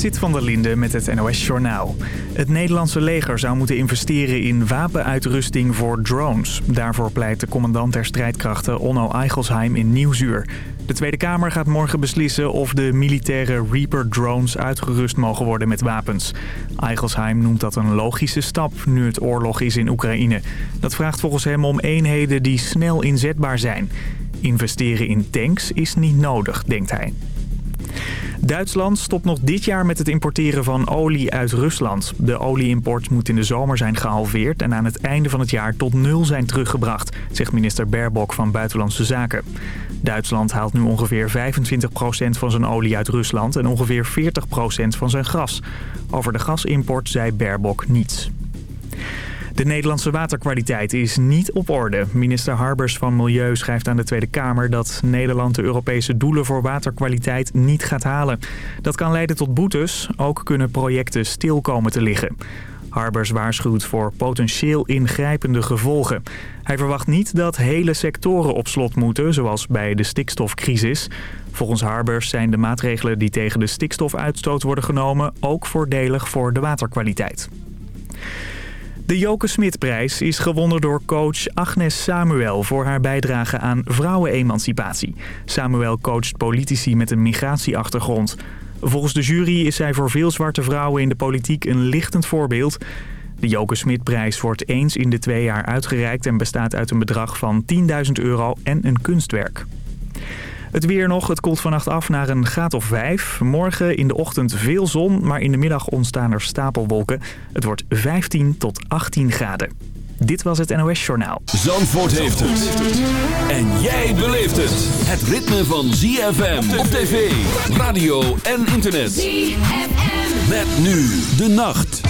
Zit van der Linde met het NOS-journaal. Het Nederlandse leger zou moeten investeren in wapenuitrusting voor drones. Daarvoor pleit de commandant der strijdkrachten Onno Eichelsheim in Nieuwzuur. De Tweede Kamer gaat morgen beslissen of de militaire Reaper-drones uitgerust mogen worden met wapens. Eichelsheim noemt dat een logische stap nu het oorlog is in Oekraïne. Dat vraagt volgens hem om eenheden die snel inzetbaar zijn. Investeren in tanks is niet nodig, denkt hij. Duitsland stopt nog dit jaar met het importeren van olie uit Rusland. De olieimport moet in de zomer zijn gehalveerd en aan het einde van het jaar tot nul zijn teruggebracht, zegt minister Baerbock van Buitenlandse Zaken. Duitsland haalt nu ongeveer 25% van zijn olie uit Rusland en ongeveer 40% van zijn gas. Over de gasimport zei Baerbock niets. De Nederlandse waterkwaliteit is niet op orde. Minister Harbers van Milieu schrijft aan de Tweede Kamer dat Nederland de Europese doelen voor waterkwaliteit niet gaat halen. Dat kan leiden tot boetes. Ook kunnen projecten stil komen te liggen. Harbers waarschuwt voor potentieel ingrijpende gevolgen. Hij verwacht niet dat hele sectoren op slot moeten, zoals bij de stikstofcrisis. Volgens Harbers zijn de maatregelen die tegen de stikstofuitstoot worden genomen ook voordelig voor de waterkwaliteit. De Joke Smitprijs is gewonnen door coach Agnes Samuel voor haar bijdrage aan vrouwenemancipatie. Samuel coacht politici met een migratieachtergrond. Volgens de jury is zij voor veel zwarte vrouwen in de politiek een lichtend voorbeeld. De Joke Smitprijs wordt eens in de twee jaar uitgereikt en bestaat uit een bedrag van 10.000 euro en een kunstwerk. Het weer nog, het koelt vannacht af naar een graad of 5. Morgen in de ochtend veel zon, maar in de middag ontstaan er stapelwolken. Het wordt 15 tot 18 graden. Dit was het NOS Journaal. Zandvoort heeft het. En jij beleeft het. Het ritme van ZFM op tv, radio en internet. ZFM. Met nu de nacht.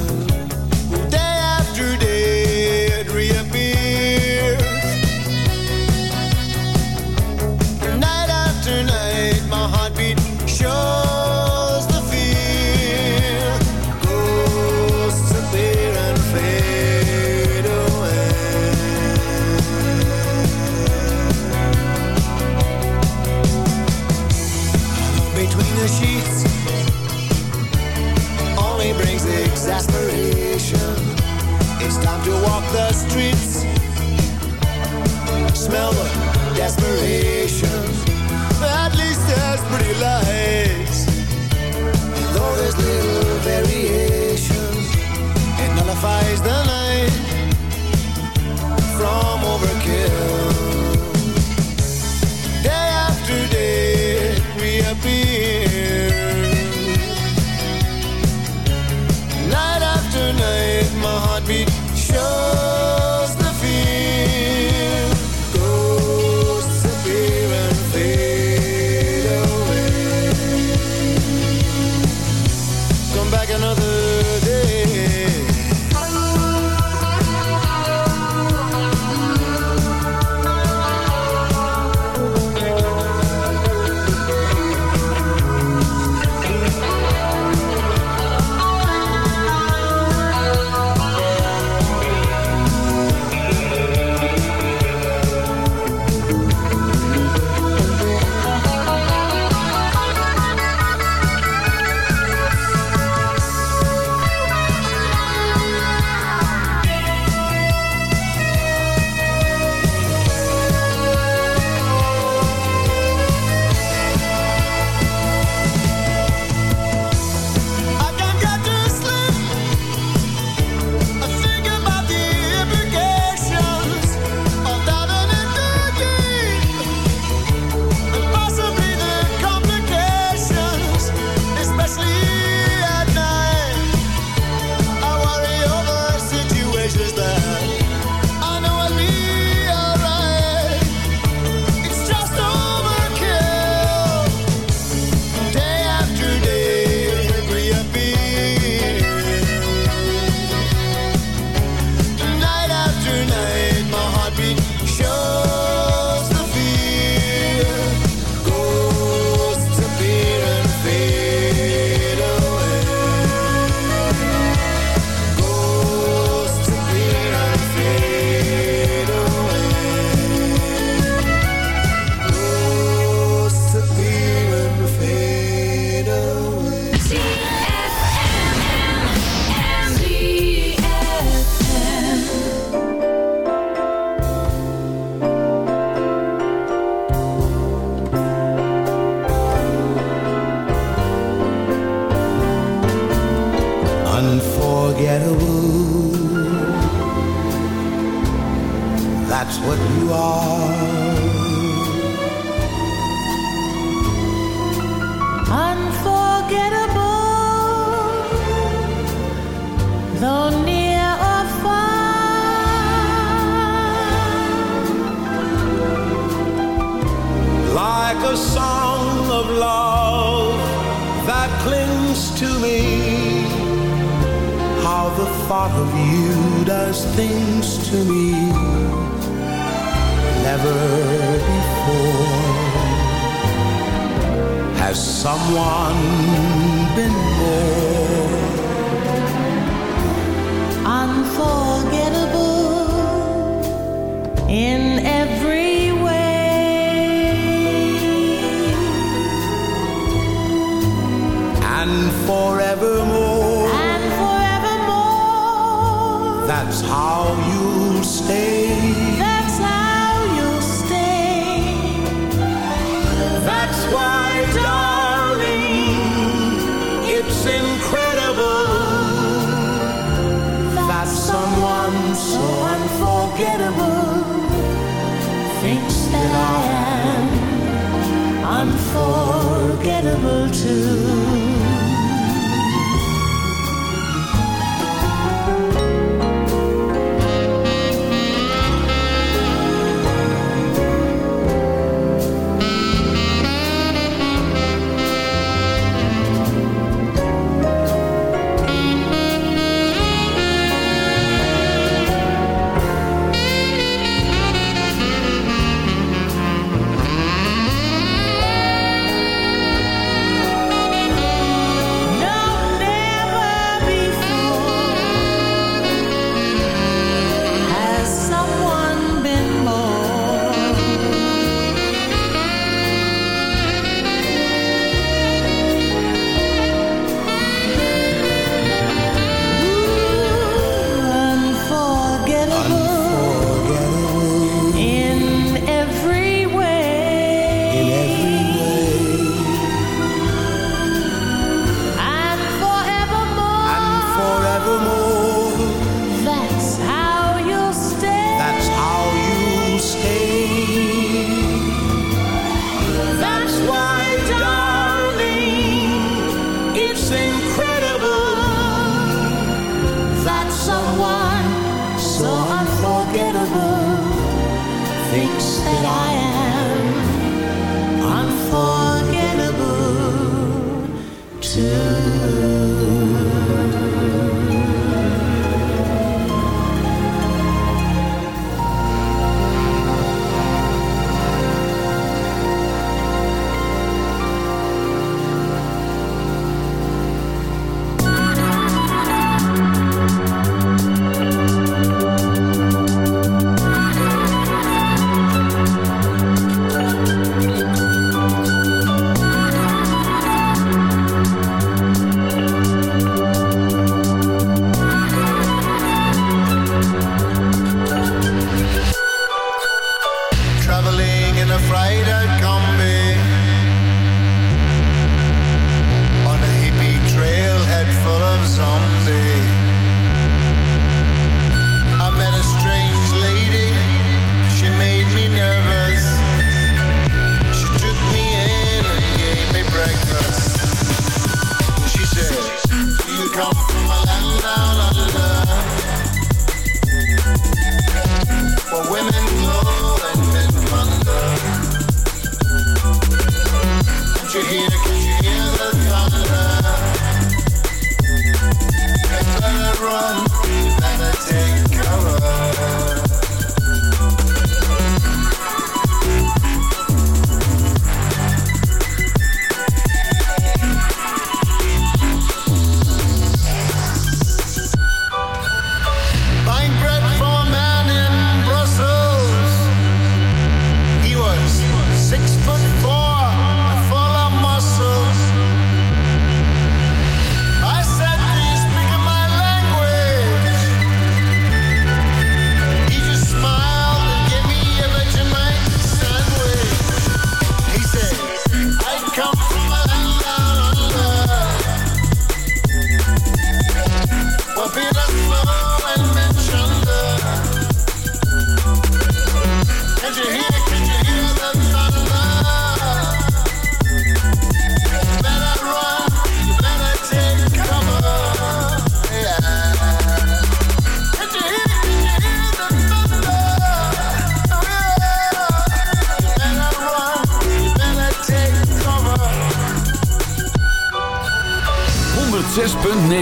Desperation. At least there's pretty lights. Though there's little variation, it nullifies the night from overkill. Day after day, reappears. Night after night, my heartbeat shows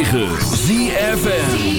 106.9 ZFN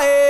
caer.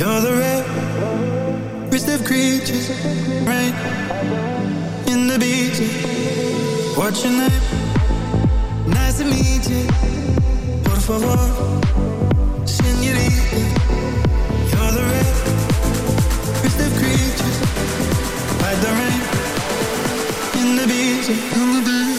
You're the rarest of creatures, Right in the beaches. What's your name? Nice to meet you. Por favor, señorita. You're the rarest of creatures, like the rain in the beach, In the beaches.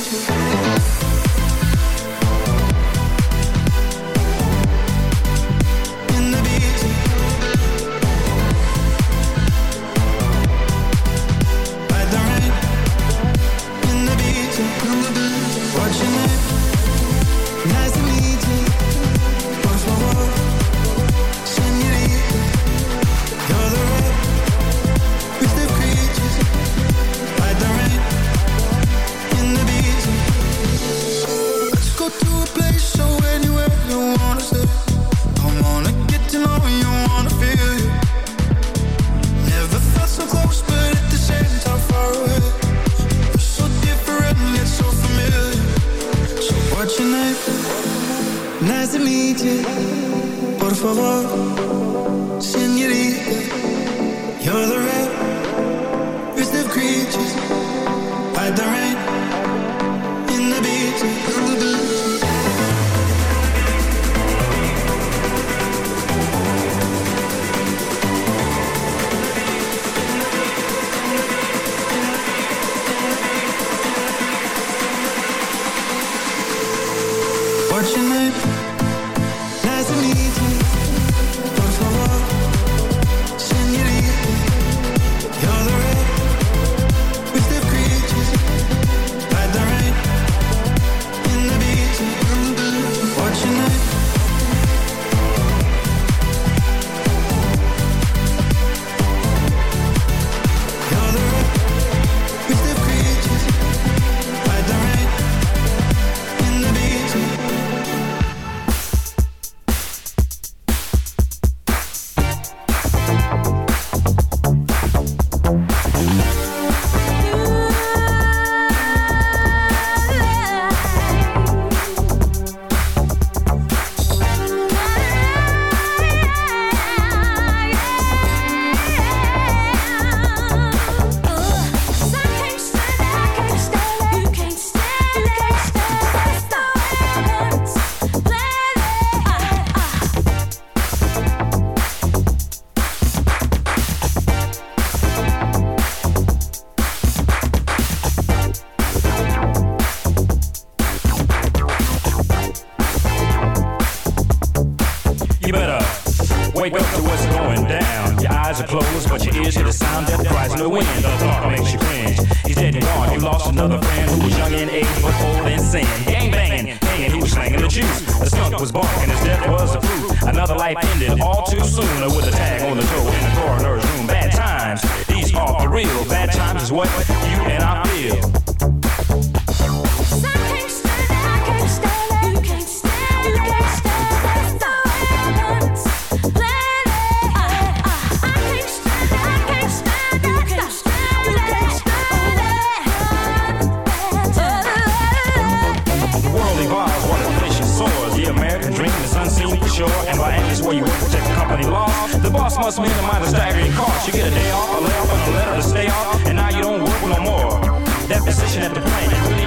must mean mind of staggering cost. You get a day off, a layoff, and a letter to stay off, and now you don't work no more. That position at the plant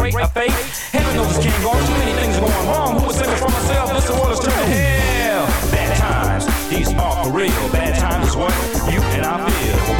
break a faith. Heaven knows. Too many things are going wrong. Who myself? This hell. Bad times, these are for real. Bad times is what you and I feel.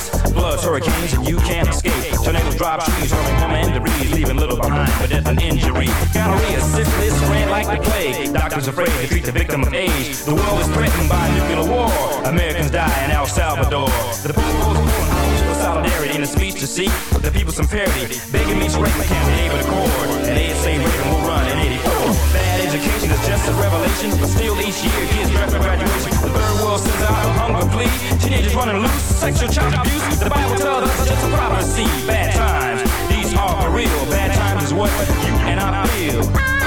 Floods, hurricanes, and you can't escape. Tornadoes drop trees, hurling home and debris, leaving little behind for death and injury. Gonorrhea, syphilis, ran like the plague. Doctors afraid to treat the victim of age. The world is threatened by nuclear war. Americans die in El Salvador. The people for solidarity in a speech to seek the people some parity. Begging me straight, but can't be able to accord. And they say Reagan will run in 84. Bad education is just a revelation, but still each year kids draft for graduation. The third world sends out a hunger plea. Teenagers running loose, sexual child abuse. The Bible tells us it's just a prophecy. Bad times, these are for real. Bad times is what you and I feel.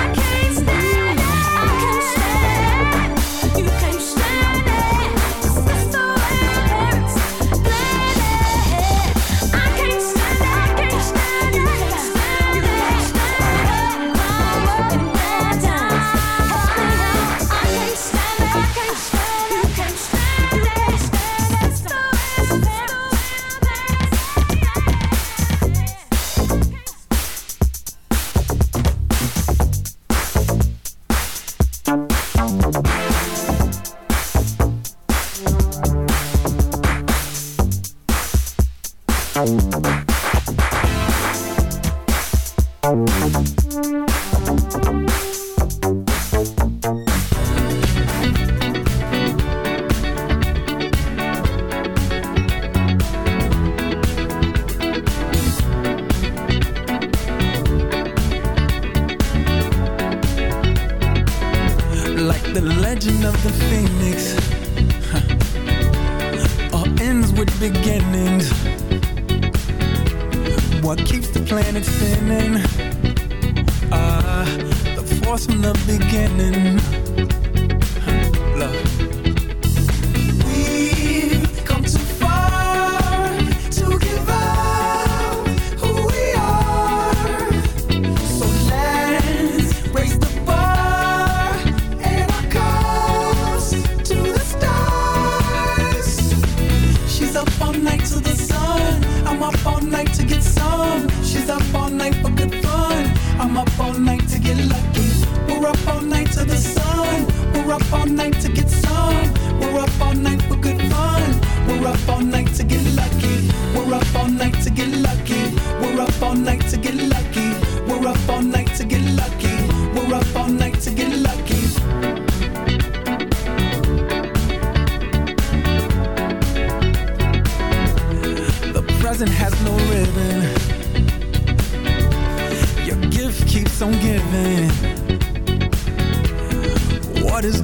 Night to get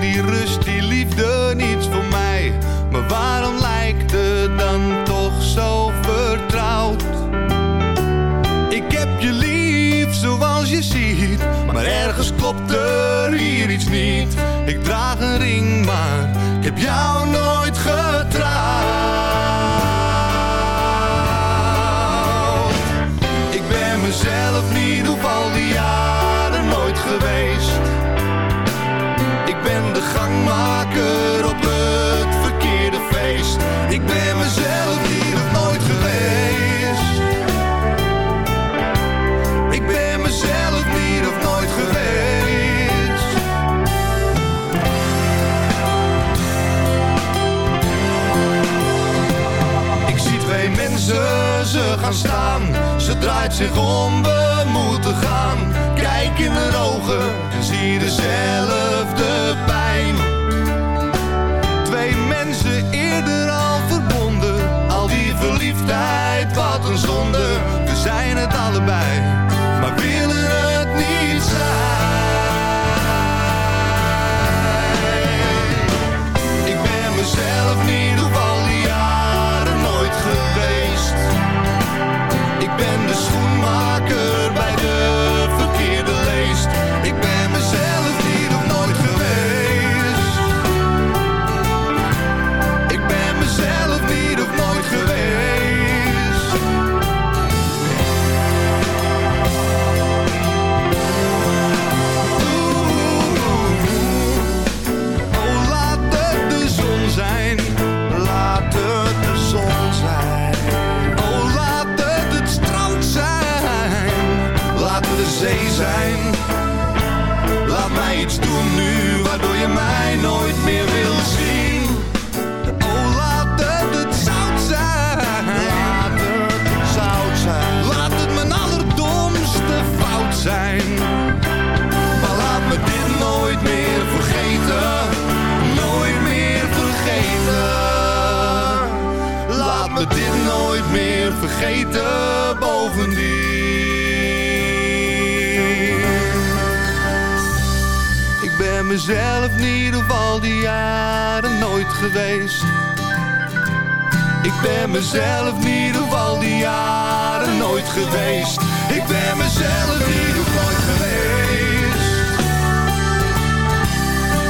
die rust, die liefde niets voor mij. Maar waarom lijkt het dan toch zo vertrouwd? Ik heb je lief zoals je ziet, maar ergens klopt er hier iets niet. Ik draag een ring, maar ik heb jou Ze draait zich om, we moeten gaan. Kijk in de ogen en zie dezelfde Ik ben mezelf niet op al die jaren nooit geweest. Ik ben mezelf niet op nooit geweest.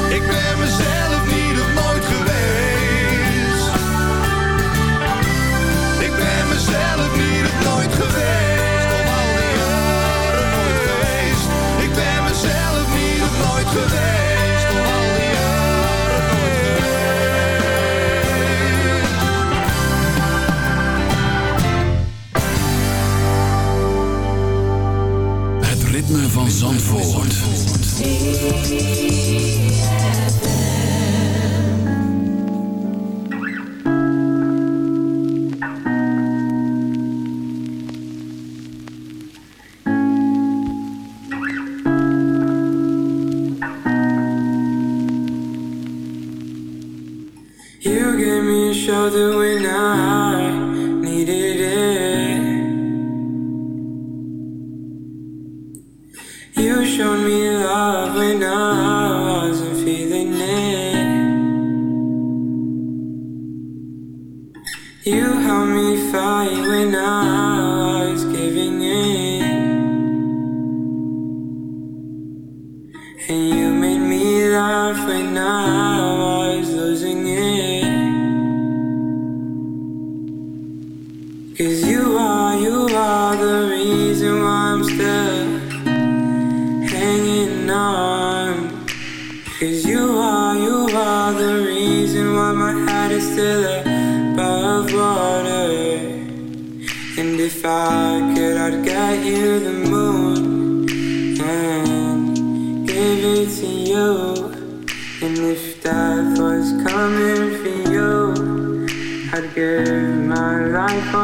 Ik ben mezelf niet op nooit geweest. Ik ben mezelf niet op nooit geweest. Die nooit geweest. Ik ben mezelf niet op nooit geweest. me fight when I gave my life.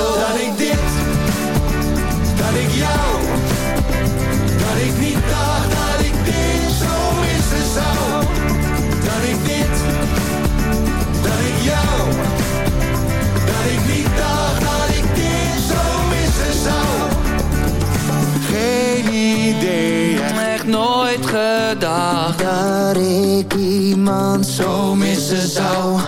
jou, dat ik niet dacht dat ik dit zo missen zou. Dat ik dit, dat ik jou, dat ik niet dacht dat ik dit zo missen zou. geen idee. Echt nooit gedacht dat ik iemand zo missen zou.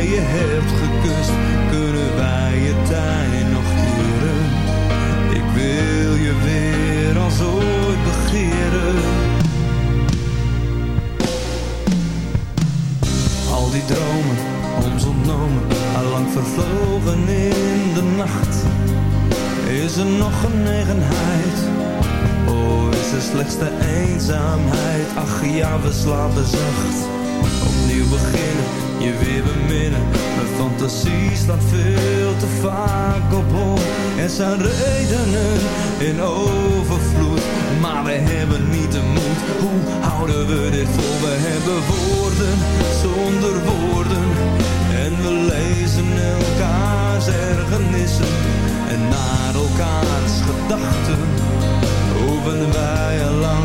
Waarmee je hebt gekust. Kunnen wij je tijd nog keren? Ik wil je weer als ooit begeren. Al die dromen, ons ontnomen, allang vervlogen in de nacht. Is er nog genegenheid? Oh, is er slechts de eenzaamheid? Ach ja, we slapen zacht. Opnieuw beginnen, je weer beminnen. Mijn fantasie slaat veel te vaak op hol. Er zijn redenen in overvloed, maar we hebben niet de moed. Hoe houden we dit vol? We hebben woorden zonder woorden. En we lezen elkaars ergernissen en naar elkaars gedachten. Hoeven wij al lang